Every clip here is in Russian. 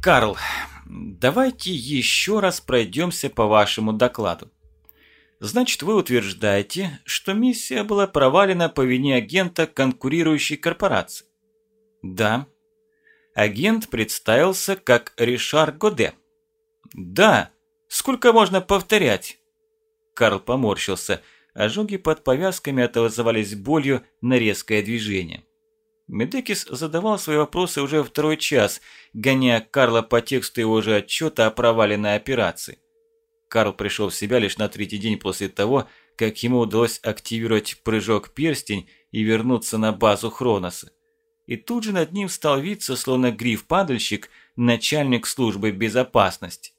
Карл, давайте еще раз пройдемся по вашему докладу. Значит, вы утверждаете, что миссия была провалена по вине агента конкурирующей корпорации? Да. Агент представился как Ришар Годе. Да. Сколько можно повторять? Карл поморщился. Ожоги под повязками отозвались болью на резкое движение. Медекис задавал свои вопросы уже второй час, гоняя Карла по тексту его же отчета о проваленной операции. Карл пришел в себя лишь на третий день после того, как ему удалось активировать прыжок-перстень и вернуться на базу Хроноса. И тут же над ним стал виться, словно гриф-падальщик, начальник службы безопасности.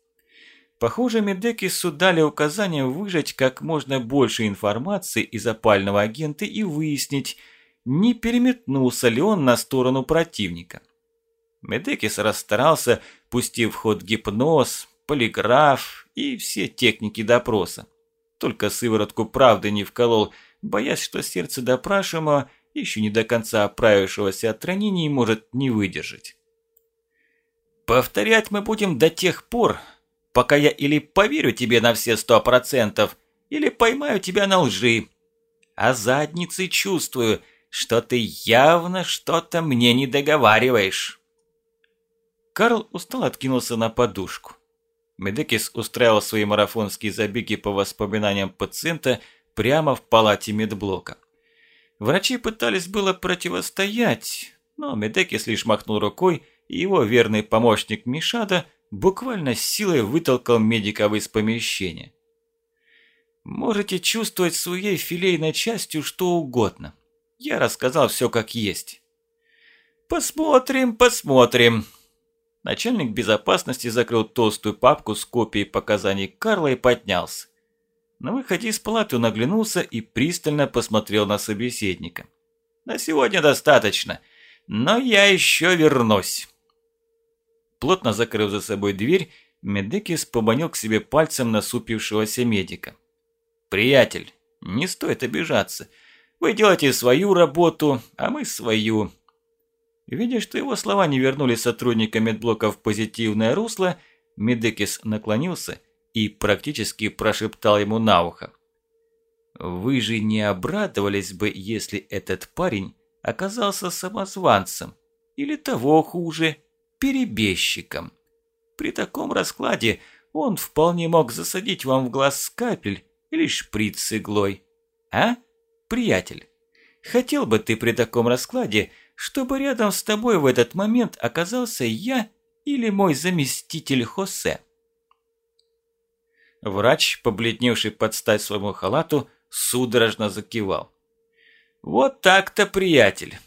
Похоже, Медекису дали указание выжать как можно больше информации из опального агента и выяснить, не переметнулся ли он на сторону противника. Медекис расстарался, пустив в ход гипноз, полиграф и все техники допроса. Только сыворотку правды не вколол, боясь, что сердце допрашиваемого, еще не до конца оправившегося от ранений, может не выдержать. «Повторять мы будем до тех пор, пока я или поверю тебе на все сто процентов, или поймаю тебя на лжи. А задницей чувствую – что ты явно что-то мне не договариваешь. Карл устал откинулся на подушку. Медекис устраивал свои марафонские забеги по воспоминаниям пациента прямо в палате медблока. Врачи пытались было противостоять, но Медекис лишь махнул рукой, и его верный помощник Мишада буквально силой вытолкал медика из помещения. Можете чувствовать своей филейной частью что угодно. Я рассказал все как есть. Посмотрим, посмотрим. Начальник безопасности закрыл толстую папку с копией показаний Карла и поднялся. На выходе из палаты он оглянулся и пристально посмотрел на собеседника. «На сегодня достаточно, но я еще вернусь». Плотно закрыв за собой дверь, Медекис поманил к себе пальцем насупившегося медика. «Приятель, не стоит обижаться. Вы делаете свою работу, а мы свою». Видя, что его слова не вернули сотрудника медблока в позитивное русло, Медекис наклонился и практически прошептал ему на ухо. «Вы же не обрадовались бы, если этот парень оказался самозванцем или того хуже, перебежчиком. При таком раскладе он вполне мог засадить вам в глаз скальпель или шприц с иглой. А?» Приятель, хотел бы ты при таком раскладе, чтобы рядом с тобой в этот момент оказался я или мой заместитель Хосе?» Врач, побледневший под стать своему халату, судорожно закивал. «Вот так-то, приятель!»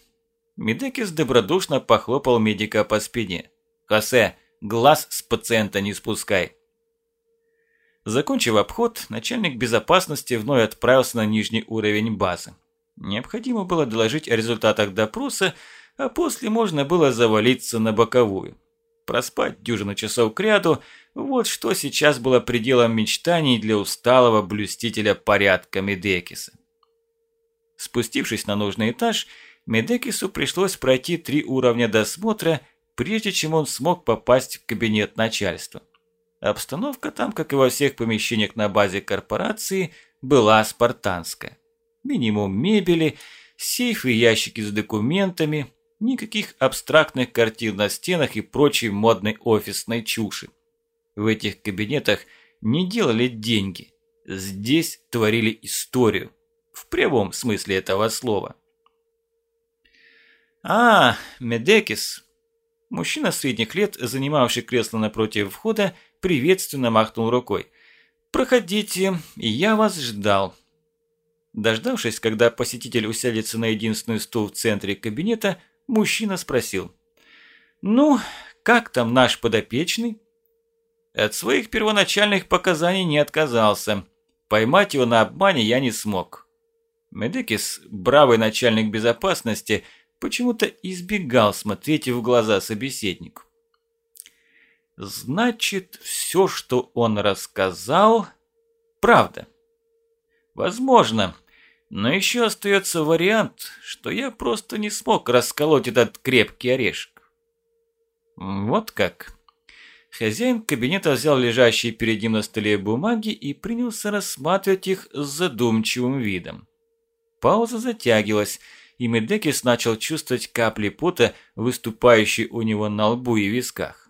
Медекис добродушно похлопал медика по спине. «Хосе, глаз с пациента не спускай!» Закончив обход, начальник безопасности вновь отправился на нижний уровень базы. Необходимо было доложить о результатах допроса, а после можно было завалиться на боковую. Проспать дюжину часов кряду – вот что сейчас было пределом мечтаний для усталого блюстителя порядка Медекиса. Спустившись на нужный этаж, Медекису пришлось пройти три уровня досмотра, прежде чем он смог попасть в кабинет начальства. Обстановка там, как и во всех помещениях на базе корпорации, была спартанская. Минимум мебели, сейфы и ящики с документами, никаких абстрактных картин на стенах и прочей модной офисной чуши. В этих кабинетах не делали деньги, здесь творили историю, в прямом смысле этого слова. «А, Медекис!» Мужчина средних лет, занимавший кресло напротив входа, приветственно махнул рукой. «Проходите, я вас ждал». Дождавшись, когда посетитель усядется на единственный стул в центре кабинета, мужчина спросил. «Ну, как там наш подопечный?» От своих первоначальных показаний не отказался. Поймать его на обмане я не смог. Медекис, бравый начальник безопасности, почему-то избегал смотреть в глаза собеседнику. Значит, все, что он рассказал, правда. Возможно, но еще остается вариант, что я просто не смог расколоть этот крепкий орешек. Вот как. Хозяин кабинета взял лежащие перед ним на столе бумаги и принялся рассматривать их с задумчивым видом. Пауза затягивалась, и Медекис начал чувствовать капли пота, выступающие у него на лбу и висках.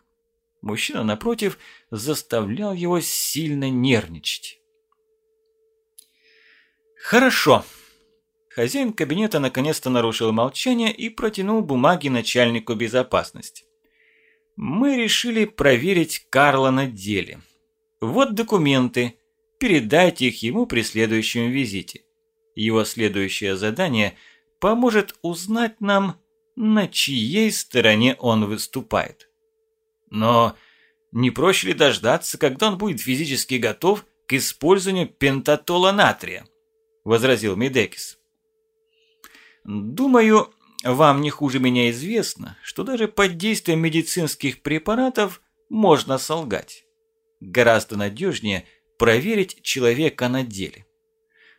Мужчина, напротив, заставлял его сильно нервничать. «Хорошо». Хозяин кабинета наконец-то нарушил молчание и протянул бумаги начальнику безопасности. «Мы решили проверить Карла на деле. Вот документы. Передайте их ему при следующем визите. Его следующее задание поможет узнать нам, на чьей стороне он выступает. Но не проще ли дождаться, когда он будет физически готов к использованию пентатола натрия? Возразил Медекис. Думаю, вам не хуже меня известно, что даже под действием медицинских препаратов можно солгать. Гораздо надежнее проверить человека на деле.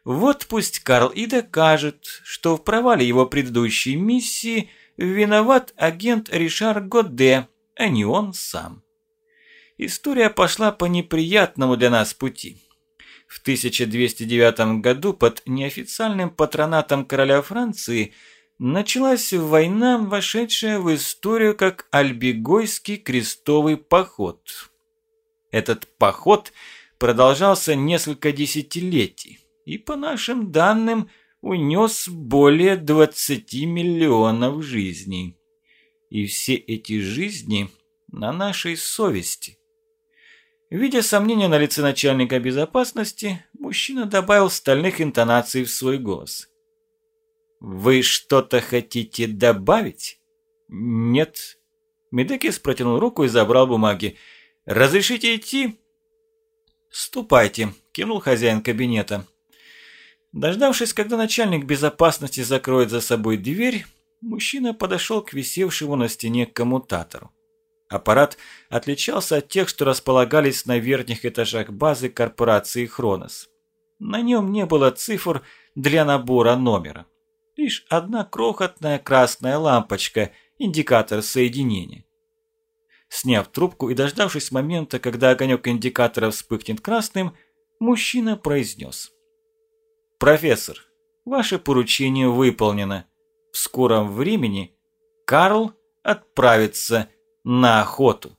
Вот пусть Карл и докажет, что в провале его предыдущей миссии виноват агент Ришар Годе, а не он сам. История пошла по неприятному для нас пути. В 1209 году под неофициальным патронатом короля Франции началась война, вошедшая в историю как Альбигойский крестовый поход. Этот поход продолжался несколько десятилетий и, по нашим данным, унес более 20 миллионов жизней. И все эти жизни на нашей совести. Видя сомнения на лице начальника безопасности, мужчина добавил стальных интонаций в свой голос. «Вы что-то хотите добавить?» «Нет». Медекис протянул руку и забрал бумаги. «Разрешите идти?» «Ступайте», – кивнул хозяин кабинета. Дождавшись, когда начальник безопасности закроет за собой дверь, мужчина подошел к висевшему на стене коммутатору. Аппарат отличался от тех, что располагались на верхних этажах базы корпорации «Хронос». На нем не было цифр для набора номера. Лишь одна крохотная красная лампочка, индикатор соединения. Сняв трубку и дождавшись момента, когда огонек индикатора вспыхнет красным, мужчина произнес. «Профессор, ваше поручение выполнено. В скором времени Карл отправится на охоту».